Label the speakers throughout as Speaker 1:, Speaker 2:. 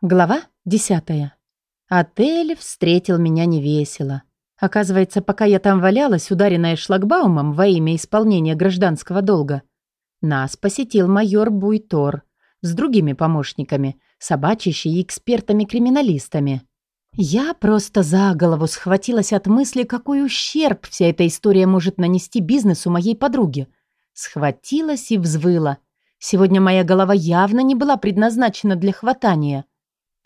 Speaker 1: Глава десятая. Отель встретил меня невесело. Оказывается, пока я там валялась, ударенная шлагбаумом во имя исполнения гражданского долга, нас посетил майор Буйтор с другими помощниками, собачищей и экспертами-криминалистами. Я просто за голову схватилась от мысли, какой ущерб вся эта история может нанести бизнесу моей подруги. Схватилась и взвыла. Сегодня моя голова явно не была предназначена для хватания.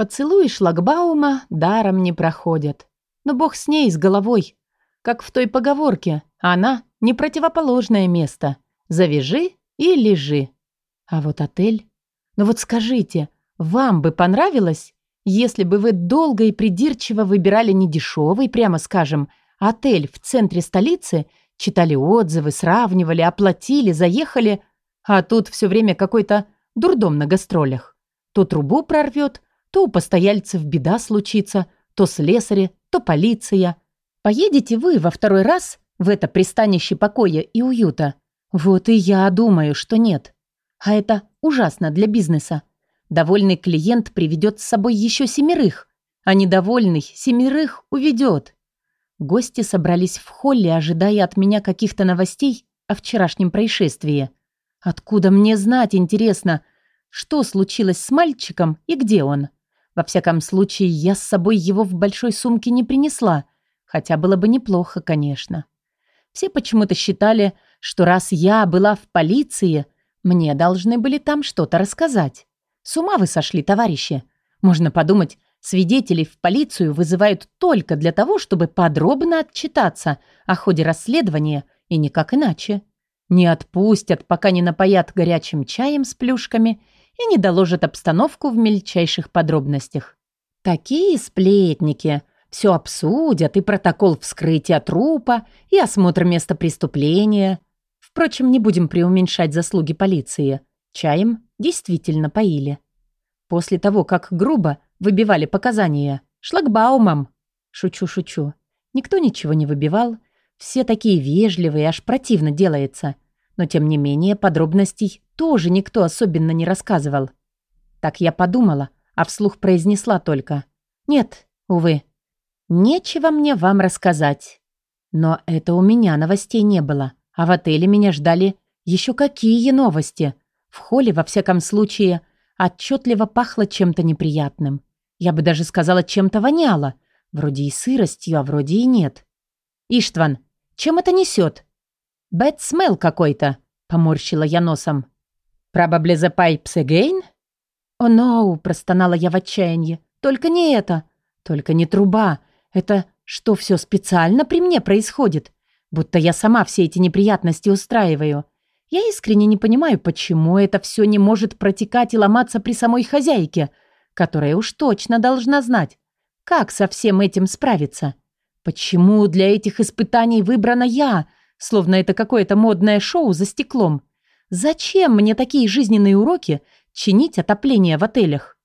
Speaker 1: Поцелуи шлагбаума даром не проходят. Но бог с ней, с головой. Как в той поговорке, она — не противоположное место. Завяжи и лежи. А вот отель... Ну вот скажите, вам бы понравилось, если бы вы долго и придирчиво выбирали не дешевый, прямо скажем, отель в центре столицы, читали отзывы, сравнивали, оплатили, заехали, а тут все время какой-то дурдом на гастролях. То трубу прорвет, то у постояльцев беда случится, то слесари, то полиция. Поедете вы во второй раз в это пристанище покоя и уюта? Вот и я думаю, что нет. А это ужасно для бизнеса. Довольный клиент приведет с собой еще семерых, а недовольный семерых уведет. Гости собрались в холле, ожидая от меня каких-то новостей о вчерашнем происшествии. Откуда мне знать, интересно, что случилось с мальчиком и где он? Во всяком случае, я с собой его в большой сумке не принесла, хотя было бы неплохо, конечно. Все почему-то считали, что раз я была в полиции, мне должны были там что-то рассказать. С ума вы сошли, товарищи. Можно подумать, свидетелей в полицию вызывают только для того, чтобы подробно отчитаться о ходе расследования и никак иначе. Не отпустят, пока не напоят горячим чаем с плюшками и не доложат обстановку в мельчайших подробностях. Такие сплетники все обсудят, и протокол вскрытия трупа, и осмотр места преступления. Впрочем, не будем преуменьшать заслуги полиции. Чаем действительно поили. После того, как грубо выбивали показания, шлагбаумом. Шучу-шучу. Никто ничего не выбивал. Все такие вежливые, аж противно делается. Но, тем не менее, подробностей тоже никто особенно не рассказывал. Так я подумала, а вслух произнесла только. «Нет, увы, нечего мне вам рассказать». Но это у меня новостей не было, а в отеле меня ждали еще какие новости. В холле, во всяком случае, отчетливо пахло чем-то неприятным. Я бы даже сказала, чем-то воняло. Вроде и сыростью, а вроде и нет. «Иштван, чем это несет?» «Бэт смел какой-то», — поморщила я носом. «Probably the pipes again?» «О, oh, no!» — простонала я в отчаянии. «Только не это! Только не труба! Это что, все специально при мне происходит? Будто я сама все эти неприятности устраиваю. Я искренне не понимаю, почему это все не может протекать и ломаться при самой хозяйке, которая уж точно должна знать, как со всем этим справиться. Почему для этих испытаний выбрана я — словно это какое-то модное шоу за стеклом. Зачем мне такие жизненные уроки чинить отопление в отелях?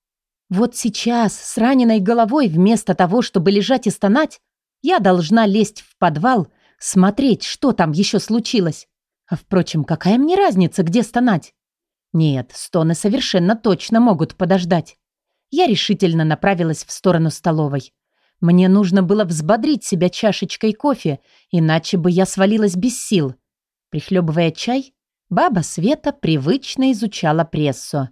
Speaker 1: Вот сейчас, с раненой головой, вместо того, чтобы лежать и стонать, я должна лезть в подвал, смотреть, что там еще случилось. А впрочем, какая мне разница, где стонать? Нет, стоны совершенно точно могут подождать. Я решительно направилась в сторону столовой. Мне нужно было взбодрить себя чашечкой кофе, иначе бы я свалилась без сил. Прихлебывая чай, баба Света привычно изучала прессу.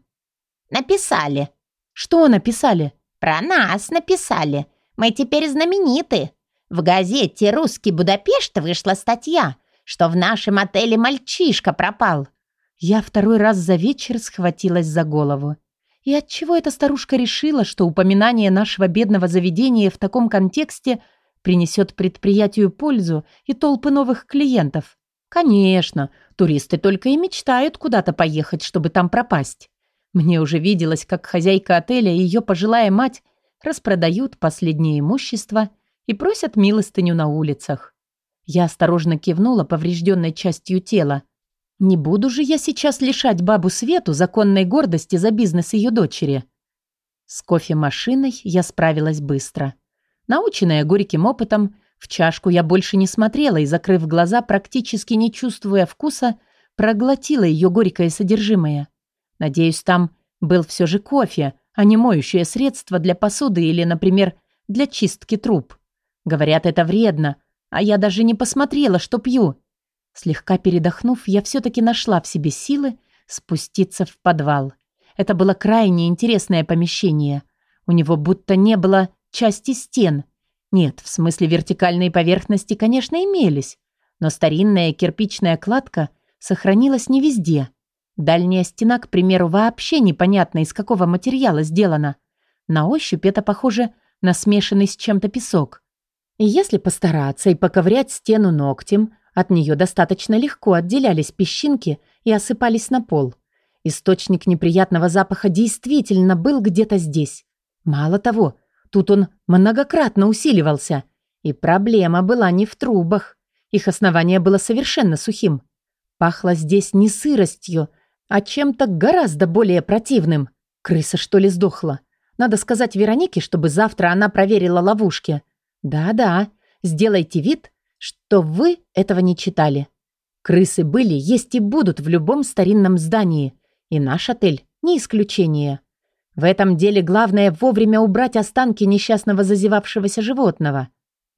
Speaker 2: «Написали».
Speaker 1: «Что написали?»
Speaker 2: «Про нас написали. Мы теперь знамениты. В газете «Русский Будапешт» вышла статья, что в нашем отеле мальчишка пропал».
Speaker 1: Я второй раз за вечер схватилась за голову. И отчего эта старушка решила, что упоминание нашего бедного заведения в таком контексте принесет предприятию пользу и толпы новых клиентов? Конечно, туристы только и мечтают куда-то поехать, чтобы там пропасть. Мне уже виделось, как хозяйка отеля и ее пожилая мать распродают последнее имущество и просят милостыню на улицах. Я осторожно кивнула поврежденной частью тела – не буду же я сейчас лишать бабу Свету законной гордости за бизнес ее дочери. С кофемашиной я справилась быстро. Наученная горьким опытом, в чашку я больше не смотрела и, закрыв глаза, практически не чувствуя вкуса, проглотила ее горькое содержимое. Надеюсь, там был все же кофе, а не моющее средство для посуды или, например, для чистки труб. Говорят, это вредно, а я даже не посмотрела, что пью. Слегка передохнув, я все-таки нашла в себе силы спуститься в подвал. Это было крайне интересное помещение. У него будто не было части стен. Нет, в смысле вертикальные поверхности, конечно, имелись, но старинная кирпичная кладка сохранилась не везде. Дальняя стена, к примеру, вообще непонятно из какого материала сделана. На ощупь это похоже на смешанный с чем-то песок. И если постараться и поковырять стену ногтем, от нее достаточно легко отделялись песчинки и осыпались на пол. Источник неприятного запаха действительно был где-то здесь. Мало того, тут он многократно усиливался. И проблема была не в трубах. Их основание было совершенно сухим. Пахло здесь не сыростью, а чем-то гораздо более противным. Крыса, что ли, сдохла? Надо сказать Веронике, чтобы завтра она проверила ловушки. Да-да, сделайте вид, что вы этого не читали. Крысы были, есть и будут в любом старинном здании. И наш отель не исключение. В этом деле главное вовремя убрать останки несчастного зазевавшегося животного.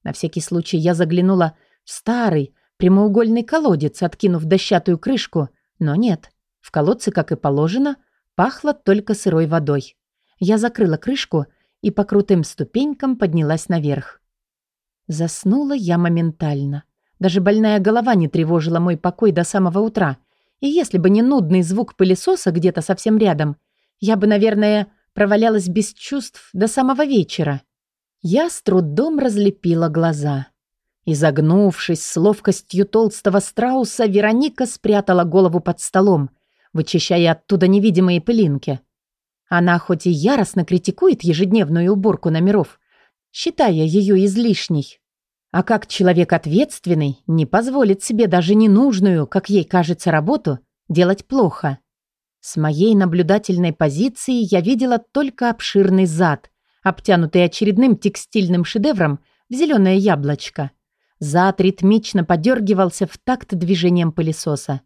Speaker 1: На всякий случай я заглянула в старый прямоугольный колодец, откинув дощатую крышку, но нет. В колодце, как и положено, пахло только сырой водой. Я закрыла крышку и по крутым ступенькам поднялась наверх. Заснула я моментально. Даже больная голова не тревожила мой покой до самого утра. И если бы не нудный звук пылесоса где-то совсем рядом, я бы, наверное, провалялась без чувств до самого вечера. Я с трудом разлепила глаза. Изогнувшись с ловкостью толстого страуса, Вероника спрятала голову под столом, вычищая оттуда невидимые пылинки. Она хоть и яростно критикует ежедневную уборку номеров, считая ее излишней. А как человек ответственный, не позволит себе даже ненужную, как ей кажется, работу делать плохо. С моей наблюдательной позиции я видела только обширный зад, обтянутый очередным текстильным шедевром в зеленое яблочко. Зад ритмично подергивался в такт движением пылесоса.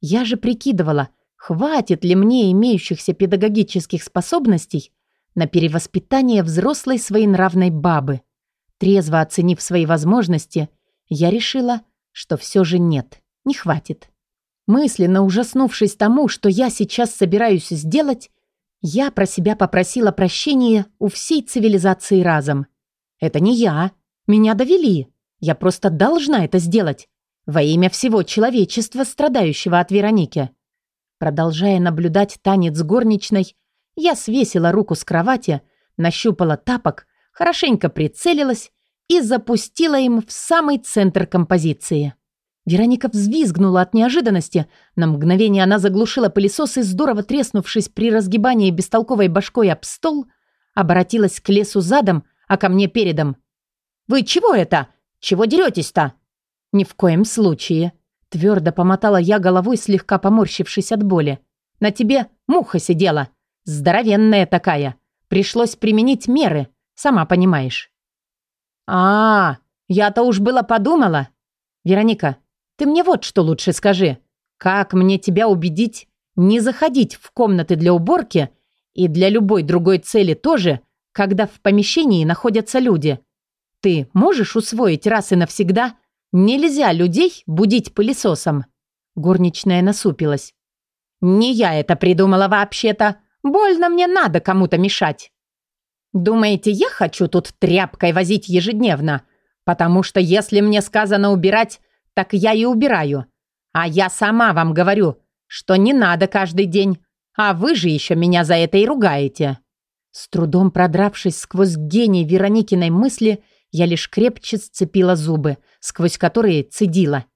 Speaker 1: Я же прикидывала, хватит ли мне имеющихся педагогических способностей на перевоспитание взрослой своенравной бабы. Трезво оценив свои возможности, я решила, что все же нет, не хватит. Мысленно ужаснувшись тому, что я сейчас собираюсь сделать, я про себя попросила прощения у всей цивилизации разом. Это не я. Меня довели. Я просто должна это сделать. Во имя всего человечества, страдающего от Вероники. Продолжая наблюдать танец горничной, я свесила руку с кровати, нащупала тапок, хорошенько прицелилась и запустила им в самый центр композиции. Вероника взвизгнула от неожиданности. На мгновение она заглушила пылесос и, здорово треснувшись при разгибании бестолковой башкой об стол, обратилась к лесу задом, а ко мне передом. «Вы чего это? Чего деретесь-то?» «Ни в коем случае», — твердо помотала я головой, слегка поморщившись от боли. «На тебе муха сидела. Здоровенная такая. Пришлось применить меры, сама понимаешь. А, я-то уж было подумала. Вероника, ты мне вот что лучше скажи. Как мне тебя убедить не заходить в комнаты для уборки и для любой другой цели тоже, когда в помещении находятся люди? Ты можешь усвоить раз и навсегда, нельзя людей будить пылесосом? Горничная насупилась. Не я это придумала вообще-то. Больно мне надо кому-то мешать. Думаете, я хочу тут тряпкой возить ежедневно? Потому что если мне сказано убирать, так я и убираю. А я сама вам говорю, что не надо каждый день. А вы же еще меня за это и ругаете. С трудом продравшись сквозь гений Вероникиной мысли, я лишь крепче сцепила зубы, сквозь которые цедила.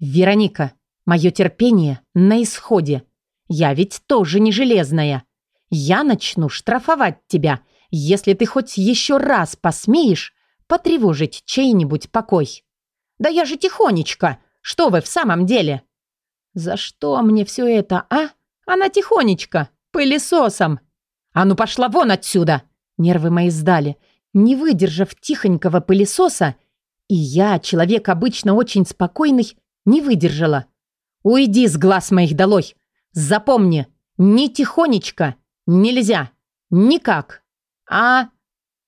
Speaker 1: «Вероника, мое терпение на исходе. Я ведь тоже не железная. Я начну штрафовать тебя, если ты хоть еще раз посмеешь потревожить чей-нибудь покой. Да я же тихонечко. Что вы в самом деле? За что мне все это, а? Она тихонечко, пылесосом. А ну пошла вон отсюда. Нервы мои сдали. Не выдержав тихонького пылесоса, и я, человек обычно очень спокойный, не выдержала. Уйди с глаз моих долой. Запомни, не тихонечко, Нельзя. Никак. А...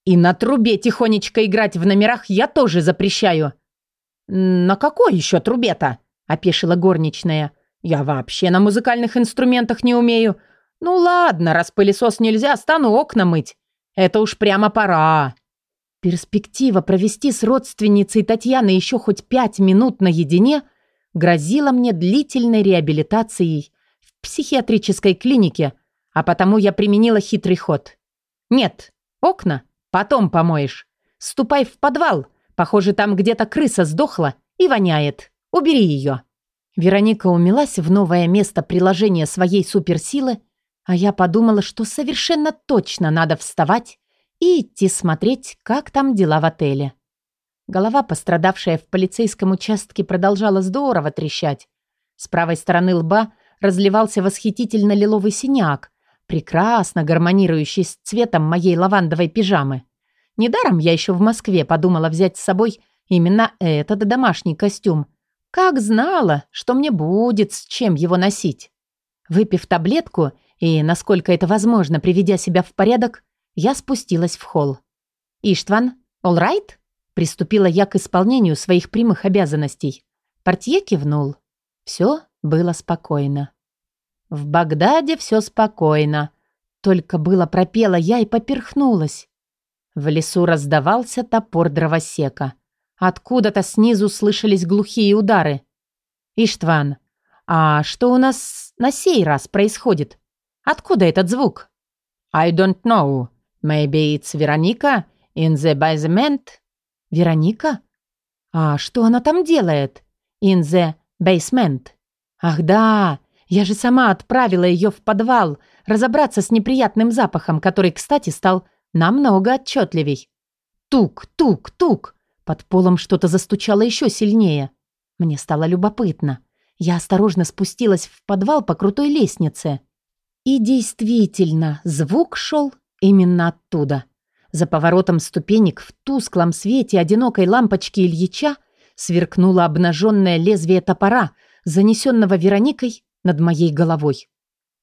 Speaker 1: И на трубе тихонечко играть в номерах я тоже запрещаю. На какой еще трубе-то? Опешила горничная. Я вообще на музыкальных инструментах не умею. Ну ладно, раз пылесос нельзя, стану окна мыть. Это уж прямо пора. Перспектива провести с родственницей Татьяны еще хоть пять минут наедине грозила мне длительной реабилитацией в психиатрической клинике, а потому я применила хитрый ход. Нет, окна потом помоешь. Ступай в подвал. Похоже, там где-то крыса сдохла и воняет. Убери ее. Вероника умилась в новое место приложения своей суперсилы, а я подумала, что совершенно точно надо вставать и идти смотреть, как там дела в отеле. Голова, пострадавшая в полицейском участке, продолжала здорово трещать. С правой стороны лба разливался восхитительно лиловый синяк, прекрасно гармонирующий с цветом моей лавандовой пижамы. Недаром я еще в Москве подумала взять с собой именно этот домашний костюм. Как знала, что мне будет с чем его носить. Выпив таблетку и, насколько это возможно, приведя себя в порядок, я спустилась в холл. «Иштван, all right?» Приступила я к исполнению своих прямых обязанностей. Портье кивнул. Все было спокойно. В Багдаде все спокойно. Только было пропела я и поперхнулась. В лесу раздавался топор дровосека. Откуда-то снизу слышались глухие удары. «Иштван, а что у нас на сей раз происходит? Откуда этот звук?» «I don't know», Maybe it's Вероника in the basement? Вероника? А что она там делает? In the basement. Ах да, я же сама отправила ее в подвал разобраться с неприятным запахом, который, кстати, стал намного отчетливей. Тук, тук, тук. Под полом что-то застучало еще сильнее. Мне стало любопытно. Я осторожно спустилась в подвал по крутой лестнице. И действительно, звук шел Именно оттуда. За поворотом ступенек в тусклом свете одинокой лампочки Ильича сверкнуло обнаженное лезвие топора, занесенного Вероникой над моей головой.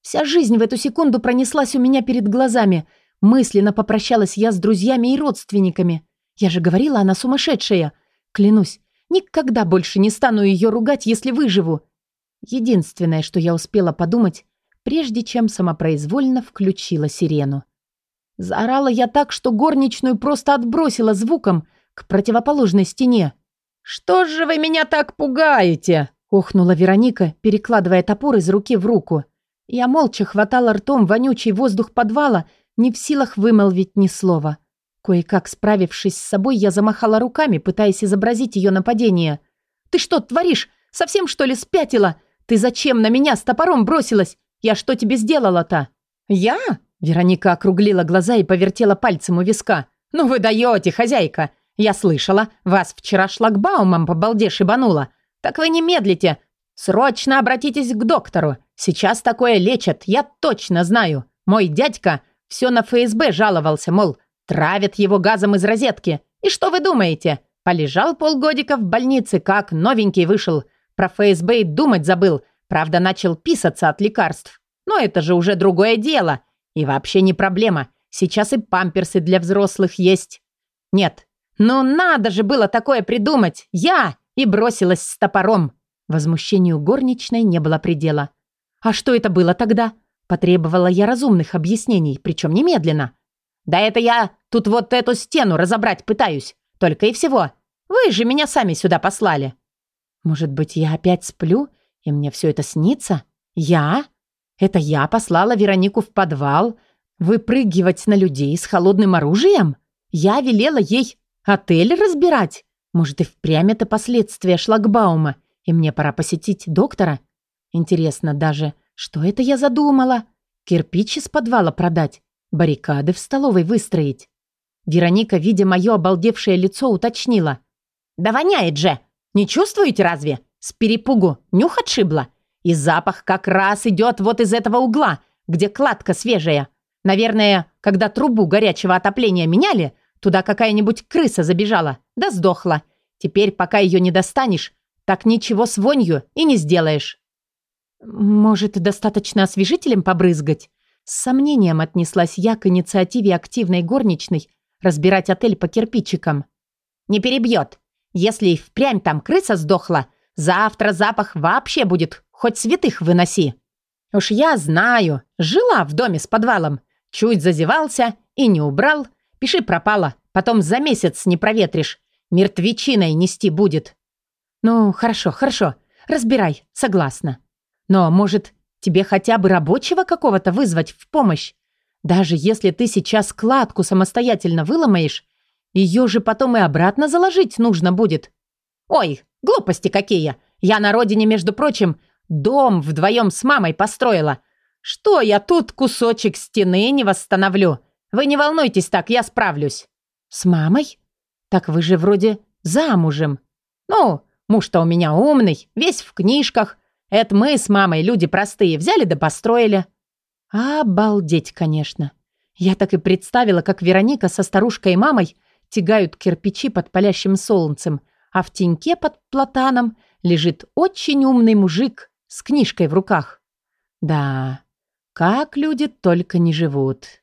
Speaker 1: Вся жизнь в эту секунду пронеслась у меня перед глазами. Мысленно попрощалась я с друзьями и родственниками. Я же говорила, она сумасшедшая. Клянусь, никогда больше не стану ее ругать, если выживу. Единственное, что я успела подумать, прежде чем самопроизвольно включила сирену. Заорала я так, что горничную просто отбросила звуком к противоположной стене. «Что же вы меня так пугаете?» — ухнула Вероника, перекладывая топор из руки в руку. Я молча хватала ртом вонючий воздух подвала, не в силах вымолвить ни слова. Кое-как справившись с собой, я замахала руками, пытаясь изобразить ее нападение. «Ты что творишь? Совсем, что ли, спятила? Ты зачем на меня с топором бросилась? Я что тебе сделала-то?» «Я?» Вероника округлила глаза и повертела пальцем у виска. «Ну вы даете, хозяйка! Я слышала, вас вчера шлагбаумом по балде шибануло. Так вы не медлите. Срочно обратитесь к доктору. Сейчас такое лечат, я точно знаю. Мой дядька все на ФСБ жаловался, мол, травят его газом из розетки. И что вы думаете? Полежал полгодика в больнице, как новенький вышел. Про ФСБ и думать забыл. Правда, начал писаться от лекарств. Но это же уже другое дело. И вообще не проблема. Сейчас и памперсы для взрослых есть. Нет. Ну надо же было такое придумать. Я! И бросилась с топором. Возмущению горничной не было предела. А что это было тогда? Потребовала я разумных объяснений, причем немедленно. Да это я тут вот эту стену разобрать пытаюсь. Только и всего. Вы же меня сами сюда послали. Может быть, я опять сплю, и мне все это снится? Я? Это я послала Веронику в подвал выпрыгивать на людей с холодным оружием? Я велела ей отель разбирать? Может, и впрямь это последствия шлагбаума, и мне пора посетить доктора? Интересно даже, что это я задумала? Кирпич из подвала продать? Баррикады в столовой выстроить? Вероника, видя мое обалдевшее лицо, уточнила. «Да воняет же! Не чувствуете разве? С перепугу нюх отшибла? И запах как раз идет вот из этого угла, где кладка свежая. Наверное, когда трубу горячего отопления меняли, туда какая-нибудь крыса забежала, да сдохла. Теперь, пока ее не достанешь, так ничего с вонью и не сделаешь. «Может, достаточно освежителем побрызгать?» С сомнением отнеслась я к инициативе активной горничной разбирать отель по кирпичикам.
Speaker 2: «Не перебьет. Если и впрямь там крыса сдохла, завтра запах вообще будет, хоть святых выноси».
Speaker 1: «Уж я знаю. Жила в доме с подвалом. Чуть зазевался и не убрал. Пиши пропало. Потом за месяц не проветришь. Мертвечиной нести будет». «Ну, хорошо, хорошо. Разбирай. Согласна. Но, может, тебе хотя бы рабочего какого-то вызвать в помощь? Даже если ты сейчас кладку самостоятельно выломаешь, ее же потом и обратно заложить нужно будет. Ой, глупости какие! Я на родине, между прочим, дом вдвоем с мамой построила. Что я тут кусочек стены не восстановлю? Вы не волнуйтесь так, я справлюсь. С мамой? Так вы же вроде замужем. Ну, муж-то у меня умный, весь в книжках. Это мы с мамой, люди простые, взяли да построили. Обалдеть, конечно. Я так и представила, как Вероника со старушкой и мамой тягают кирпичи под палящим солнцем, а в теньке под платаном лежит очень умный мужик с книжкой в руках. Да, как люди только не живут.